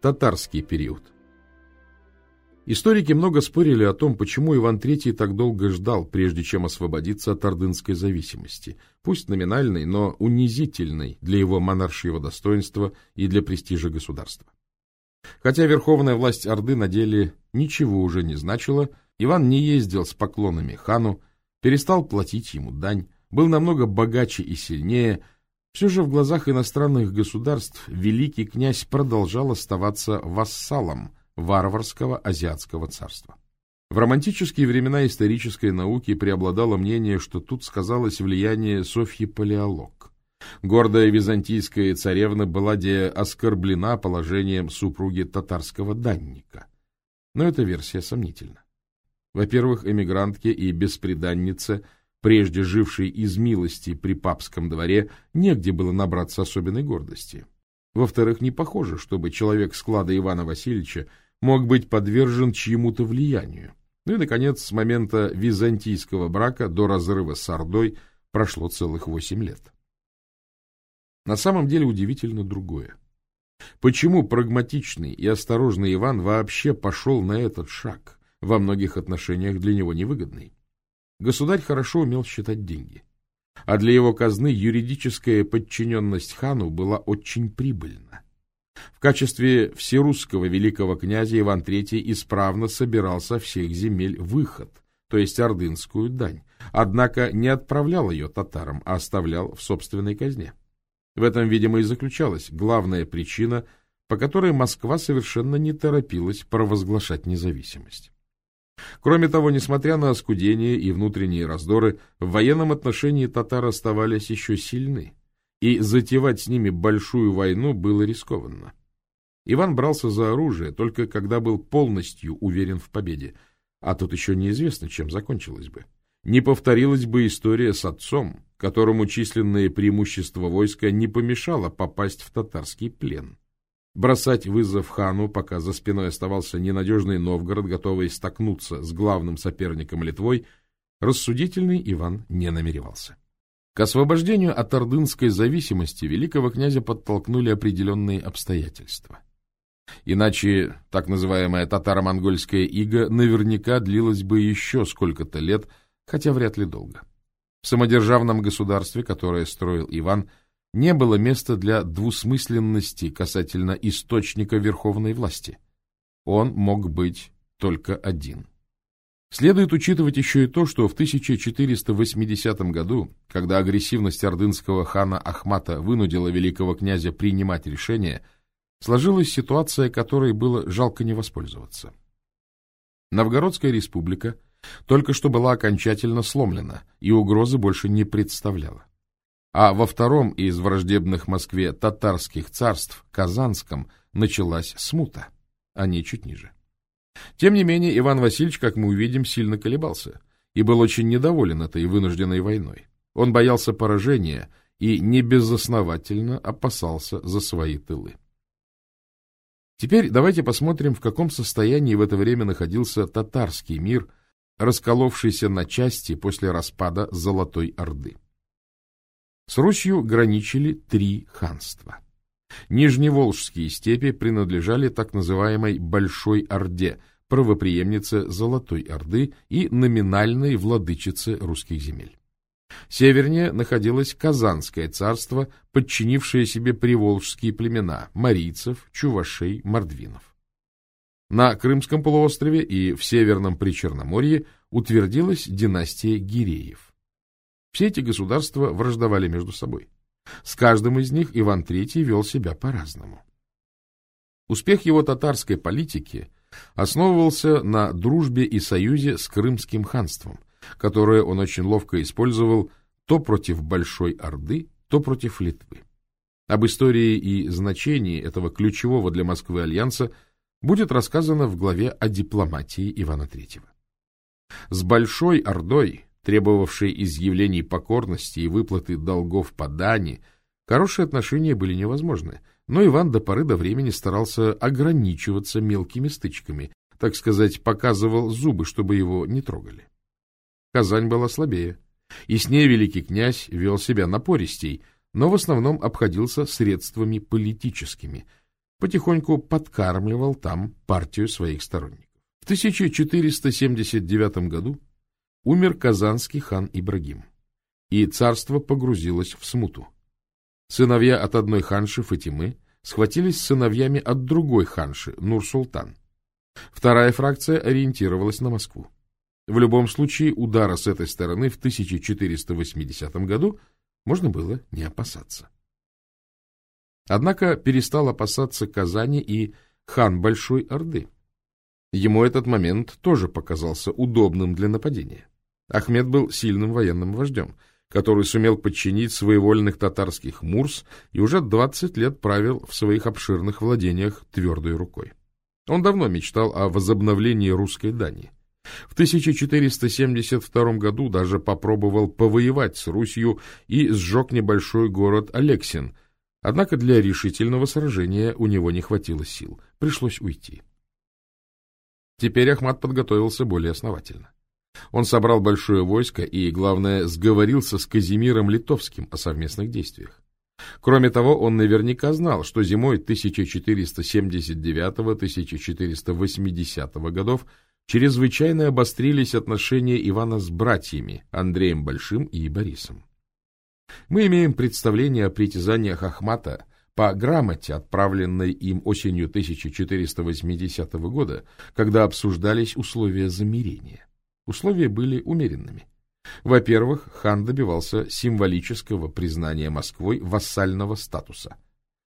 Татарский период. Историки много спорили о том, почему Иван III так долго ждал, прежде чем освободиться от ордынской зависимости, пусть номинальной, но унизительной для его монаршьего достоинства и для престижа государства. Хотя верховная власть Орды на деле ничего уже не значила, Иван не ездил с поклонами хану, перестал платить ему дань, был намного богаче и сильнее, все же в глазах иностранных государств великий князь продолжал оставаться вассалом варварского азиатского царства. В романтические времена исторической науки преобладало мнение, что тут сказалось влияние Софьи Палеолог. Гордая византийская царевна была де оскорблена положением супруги татарского данника. Но эта версия сомнительна. Во-первых, эмигрантке и бесприданнице, прежде жившей из милости при папском дворе, негде было набраться особенной гордости. Во-вторых, не похоже, чтобы человек склада Ивана Васильевича мог быть подвержен чьему-то влиянию. Ну и, наконец, с момента византийского брака до разрыва с Ордой прошло целых восемь лет. На самом деле удивительно другое. Почему прагматичный и осторожный Иван вообще пошел на этот шаг, во многих отношениях для него невыгодный? Государь хорошо умел считать деньги, а для его казны юридическая подчиненность хану была очень прибыльна. В качестве всерусского великого князя Иван III исправно собирал со всех земель выход, то есть ордынскую дань, однако не отправлял ее татарам, а оставлял в собственной казне. В этом, видимо, и заключалась главная причина, по которой Москва совершенно не торопилась провозглашать независимость. Кроме того, несмотря на оскудение и внутренние раздоры, в военном отношении татары оставались еще сильны и затевать с ними большую войну было рискованно. Иван брался за оружие только когда был полностью уверен в победе, а тут еще неизвестно, чем закончилось бы. Не повторилась бы история с отцом, которому численное преимущество войска не помешало попасть в татарский плен. Бросать вызов хану, пока за спиной оставался ненадежный Новгород, готовый столкнуться с главным соперником Литвой, рассудительный Иван не намеревался. К освобождению от ордынской зависимости великого князя подтолкнули определенные обстоятельства. Иначе так называемая татаро-монгольская ига наверняка длилась бы еще сколько-то лет, хотя вряд ли долго. В самодержавном государстве, которое строил Иван, не было места для двусмысленности касательно источника верховной власти. Он мог быть только один. Следует учитывать еще и то, что в 1480 году, когда агрессивность ордынского хана Ахмата вынудила великого князя принимать решения, сложилась ситуация, которой было жалко не воспользоваться. Новгородская республика только что была окончательно сломлена и угрозы больше не представляла. А во втором из враждебных Москве татарских царств, Казанском, началась смута, а не чуть ниже. Тем не менее, Иван Васильевич, как мы увидим, сильно колебался и был очень недоволен этой вынужденной войной. Он боялся поражения и небезосновательно опасался за свои тылы. Теперь давайте посмотрим, в каком состоянии в это время находился татарский мир, расколовшийся на части после распада Золотой Орды. С Русью граничили три ханства. Нижневолжские степи принадлежали так называемой Большой Орде, правопреемнице Золотой Орды и номинальной владычице русских земель. Севернее находилось Казанское царство, подчинившее себе приволжские племена – марийцев, чувашей, мордвинов. На Крымском полуострове и в Северном Причерноморье утвердилась династия Гиреев. Все эти государства враждовали между собой. С каждым из них Иван III вел себя по-разному. Успех его татарской политики основывался на дружбе и союзе с Крымским ханством, которое он очень ловко использовал то против Большой Орды, то против Литвы. Об истории и значении этого ключевого для Москвы альянса будет рассказано в главе о дипломатии Ивана III. С Большой Ордой требовавшей изъявлений покорности и выплаты долгов по дани, хорошие отношения были невозможны, но Иван до поры до времени старался ограничиваться мелкими стычками, так сказать, показывал зубы, чтобы его не трогали. Казань была слабее, и с ней великий князь вел себя напористей, но в основном обходился средствами политическими. потихоньку подкармливал там партию своих сторонников. В 1479 году умер казанский хан Ибрагим, и царство погрузилось в смуту. Сыновья от одной ханши Фатимы схватились с сыновьями от другой ханши Нур-Султан. Вторая фракция ориентировалась на Москву. В любом случае удара с этой стороны в 1480 году можно было не опасаться. Однако перестал опасаться Казани и хан Большой Орды. Ему этот момент тоже показался удобным для нападения. Ахмед был сильным военным вождем, который сумел подчинить своевольных татарских мурс и уже 20 лет правил в своих обширных владениях твердой рукой. Он давно мечтал о возобновлении русской дани. В 1472 году даже попробовал повоевать с Русью и сжег небольшой город Алексин – Однако для решительного сражения у него не хватило сил, пришлось уйти. Теперь Ахмат подготовился более основательно. Он собрал большое войско и, главное, сговорился с Казимиром Литовским о совместных действиях. Кроме того, он наверняка знал, что зимой 1479-1480 годов чрезвычайно обострились отношения Ивана с братьями Андреем Большим и Борисом. Мы имеем представление о притязаниях Ахмата по грамоте, отправленной им осенью 1480 года, когда обсуждались условия замирения. Условия были умеренными. Во-первых, хан добивался символического признания Москвой вассального статуса.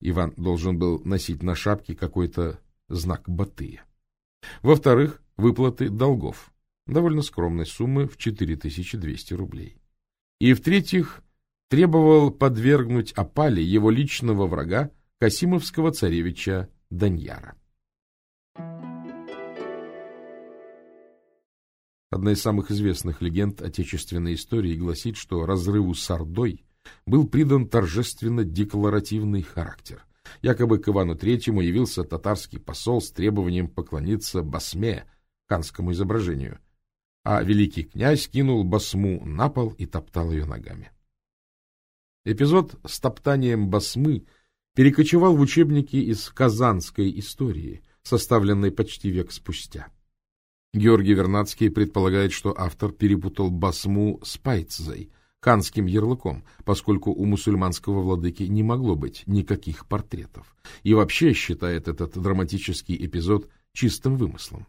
Иван должен был носить на шапке какой-то знак Батыя. Во-вторых, выплаты долгов, довольно скромной суммы в 4200 рублей. И в-третьих, требовал подвергнуть опале его личного врага Касимовского царевича Даньяра. Одна из самых известных легенд отечественной истории гласит, что разрыву с Ордой был придан торжественно-декларативный характер. Якобы к Ивану Третьему явился татарский посол с требованием поклониться басме, ханскому изображению, а великий князь кинул басму на пол и топтал ее ногами. Эпизод с топтанием басмы перекочевал в учебники из казанской истории, составленной почти век спустя. Георгий Вернадский предполагает, что автор перепутал басму с пайцзой, ханским ярлыком, поскольку у мусульманского владыки не могло быть никаких портретов, и вообще считает этот драматический эпизод чистым вымыслом.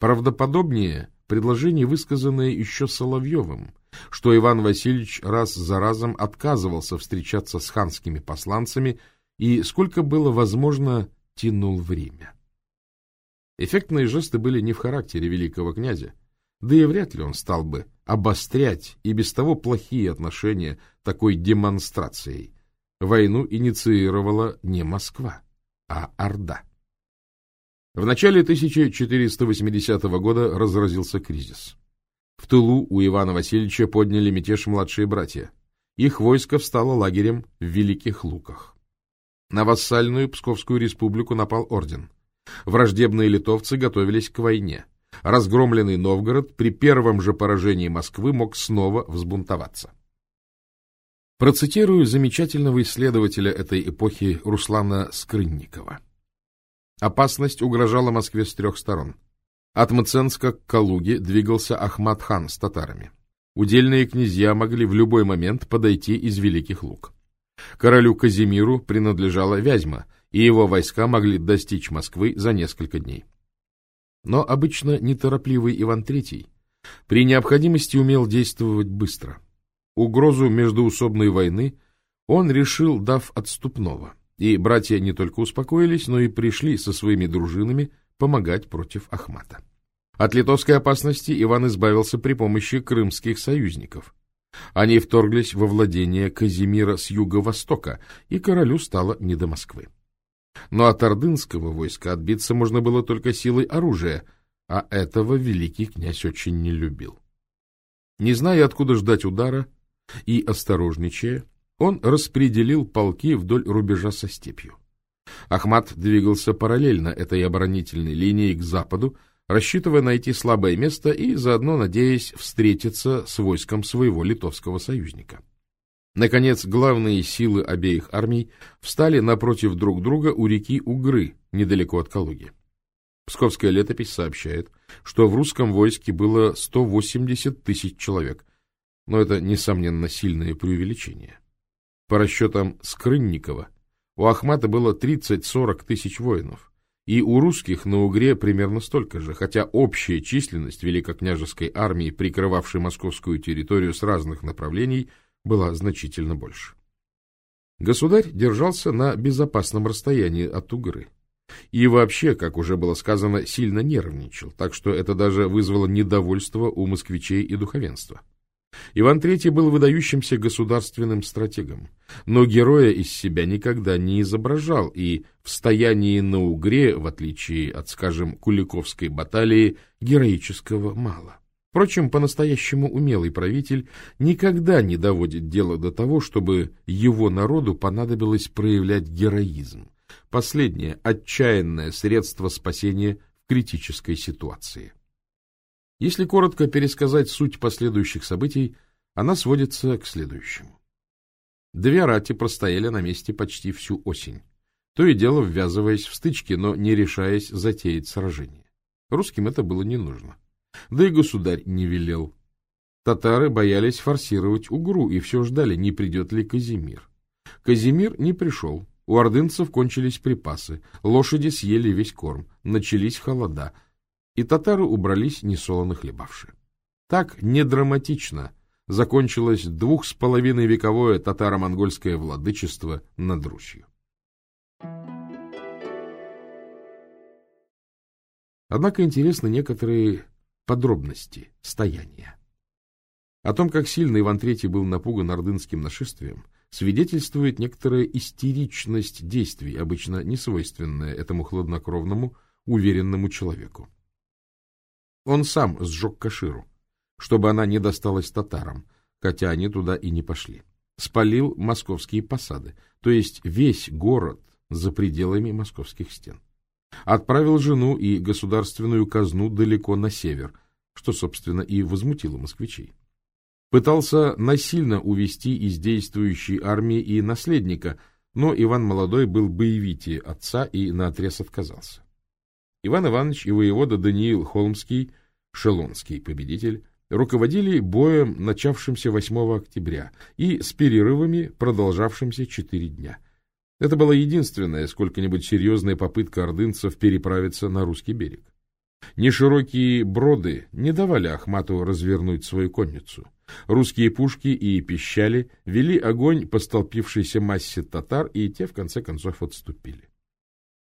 Правдоподобнее предложение, высказанное еще Соловьевым, что Иван Васильевич раз за разом отказывался встречаться с ханскими посланцами и, сколько было возможно, тянул время. Эффектные жесты были не в характере великого князя, да и вряд ли он стал бы обострять и без того плохие отношения такой демонстрацией. Войну инициировала не Москва, а Орда. В начале 1480 года разразился кризис. В тылу у Ивана Васильевича подняли мятеж младшие братья. Их войско встало лагерем в Великих Луках. На вассальную Псковскую республику напал орден. Враждебные литовцы готовились к войне. Разгромленный Новгород при первом же поражении Москвы мог снова взбунтоваться. Процитирую замечательного исследователя этой эпохи Руслана Скрынникова. Опасность угрожала Москве с трех сторон. От Мценска к Калуге двигался Ахмад-хан с татарами. Удельные князья могли в любой момент подойти из Великих Луг. Королю Казимиру принадлежала Вязьма, и его войска могли достичь Москвы за несколько дней. Но обычно неторопливый Иван III при необходимости умел действовать быстро. Угрозу междуусобной войны он решил, дав отступного, и братья не только успокоились, но и пришли со своими дружинами помогать против Ахмата. От литовской опасности Иван избавился при помощи крымских союзников. Они вторглись во владение Казимира с юго-востока, и королю стало не до Москвы. Но от ордынского войска отбиться можно было только силой оружия, а этого великий князь очень не любил. Не зная, откуда ждать удара, и осторожничая, он распределил полки вдоль рубежа со степью. Ахмат двигался параллельно этой оборонительной линии к западу, рассчитывая найти слабое место и заодно надеясь встретиться с войском своего литовского союзника. Наконец, главные силы обеих армий встали напротив друг друга у реки Угры, недалеко от Калуги. Псковская летопись сообщает, что в русском войске было 180 тысяч человек, но это, несомненно, сильное преувеличение. По расчетам Скрынникова, у Ахмата было 30-40 тысяч воинов, и у русских на Угре примерно столько же, хотя общая численность великокняжеской армии, прикрывавшей московскую территорию с разных направлений, была значительно больше. Государь держался на безопасном расстоянии от Угры. И вообще, как уже было сказано, сильно нервничал, так что это даже вызвало недовольство у москвичей и духовенства. Иван III был выдающимся государственным стратегом, но героя из себя никогда не изображал, и в стоянии на Угре, в отличие от, скажем, Куликовской баталии, героического мало. Впрочем, по-настоящему умелый правитель никогда не доводит дело до того, чтобы его народу понадобилось проявлять героизм. Последнее – отчаянное средство спасения в критической ситуации. Если коротко пересказать суть последующих событий, она сводится к следующему. Две рати простояли на месте почти всю осень, то и дело ввязываясь в стычки, но не решаясь затеять сражение. Русским это было не нужно. Да и государь не велел. Татары боялись форсировать Угру и все ждали, не придет ли Казимир. Казимир не пришел. У ордынцев кончились припасы, лошади съели весь корм, начались холода, и татары убрались несолоно хлебавши. Так недраматично закончилось двух с половиной вековое татаро-монгольское владычество над Русью. Однако интересны некоторые подробности стояния. О том, как сильно Иван III был напуган ордынским нашествием, свидетельствует некоторая истеричность действий, обычно несвойственная этому хладнокровному, уверенному человеку. Он сам сжег Каширу, чтобы она не досталась татарам, хотя они туда и не пошли. Спалил московские посады, то есть весь город за пределами московских стен. Отправил жену и государственную казну далеко на север, что, собственно, и возмутило москвичей. Пытался насильно увести из действующей армии и наследника, но Иван Молодой был боевитее отца и наотрез отказался. Иван Иванович и воевода Даниил Холмский, шелонский победитель, руководили боем, начавшимся 8 октября, и с перерывами, продолжавшимся 4 дня – это была единственная сколько-нибудь серьезная попытка ордынцев переправиться на русский берег. Неширокие броды не давали Ахмату развернуть свою конницу. Русские пушки и пищали вели огонь по столпившейся массе татар, и те, в конце концов, отступили.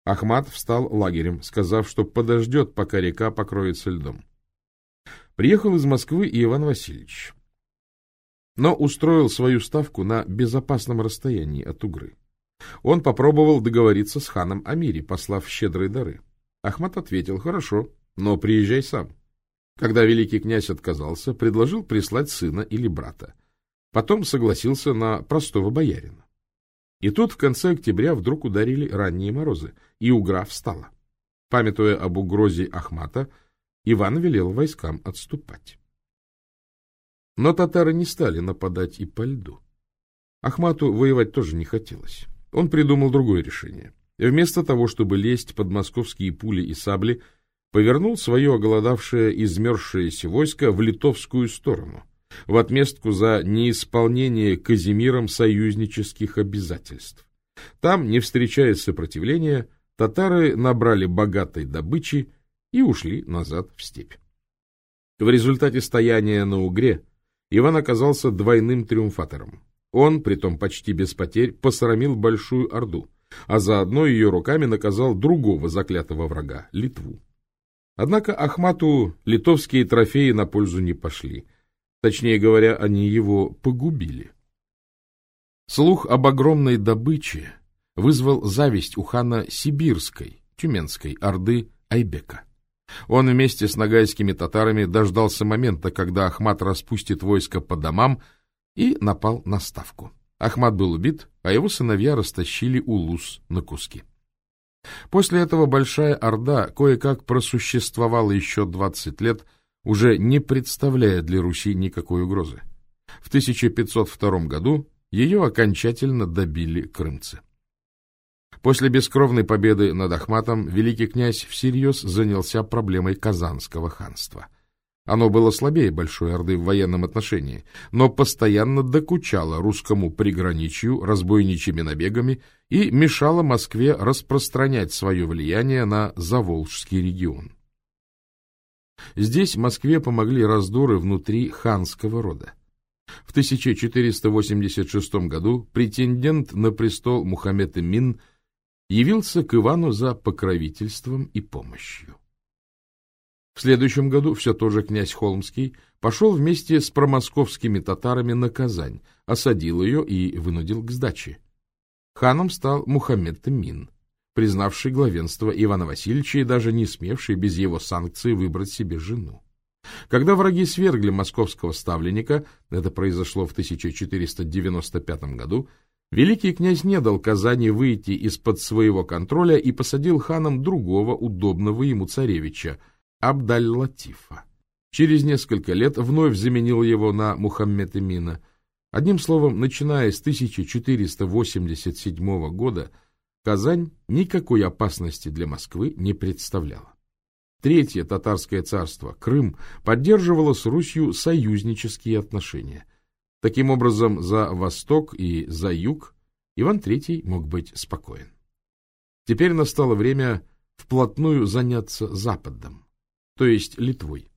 Ахмат встал лагерем, сказав, что подождет, пока река покроется льдом. Приехал из Москвы и Иван Васильевич, но устроил свою ставку на безопасном расстоянии от Угры. Он попробовал договориться с ханом о мире, послав щедрые дары. Ахмат ответил, хорошо, но приезжай сам. Когда великий князь отказался, предложил прислать сына или брата. Потом согласился на простого боярина. И тут в конце октября вдруг ударили ранние морозы, и Угра встала. Памятуя об угрозе Ахмата, Иван велел войскам отступать. Но татары не стали нападать и по льду. Ахмату воевать тоже не хотелось. Он придумал другое решение. Вместо того, чтобы лезть под московские пули и сабли, повернул свое оголодавшее, измерзшееся войско в литовскую сторону, в отместку за неисполнение Казимиром союзнических обязательств. Там, не встречая сопротивления, татары набрали богатой добычи и ушли назад в степь. В результате стояния на Угре Иван оказался двойным триумфатором. Он, притом почти без потерь, посрамил Большую Орду, а заодно ее руками наказал другого заклятого врага — Литву. Однако Ахмату литовские трофеи на пользу не пошли. Точнее говоря, они его погубили. Слух об огромной добыче вызвал зависть у хана Сибирской, Тюменской Орды Айбека. Он вместе с нагайскими татарами дождался момента, когда Ахмат распустит войско по домам и напал на ставку. Ахмат был убит, а его сыновья растащили Улус на куски. После этого Большая Орда кое-как просуществовала еще 20 лет, уже не представляя для Руси никакой угрозы. В 1502 году ее окончательно добили крымцы. После бескровной победы над Ахматом великий князь всерьез занялся проблемой Казанского ханства. Оно было слабее Большой Орды в военном отношении, но постоянно докучало русскому приграничью разбойничьими набегами и мешало Москве распространять свое влияние на Заволжский регион. Здесь Москве помогли раздоры внутри ханского рода. В 1486 году претендент на престол Мухаммед Эмин явился к Ивану за покровительством и помощью. В следующем году все тот же князь Холмский пошел вместе с промосковскими татарами на Казань, осадил ее и вынудил к сдаче. Ханом стал Мухаммед Эмин, признавший главенство Ивана Васильевича и даже не смевший без его санкций выбрать себе жену. Когда враги свергли московского ставленника, это произошло в 1495 году, великий князь не дал Казани выйти из-под своего контроля и посадил ханом другого удобного ему царевича, Абдаль-Латифа. Через несколько лет вновь заменил его на Мухаммед Эмина. Одним словом, начиная с 1487 года, Казань никакой опасности для Москвы не представляла. Третье татарское царство, Крым, поддерживало с Русью союзнические отношения. Таким образом, за восток и за юг Иван III мог быть спокоен. Теперь настало время вплотную заняться Западом, то есть Литвой.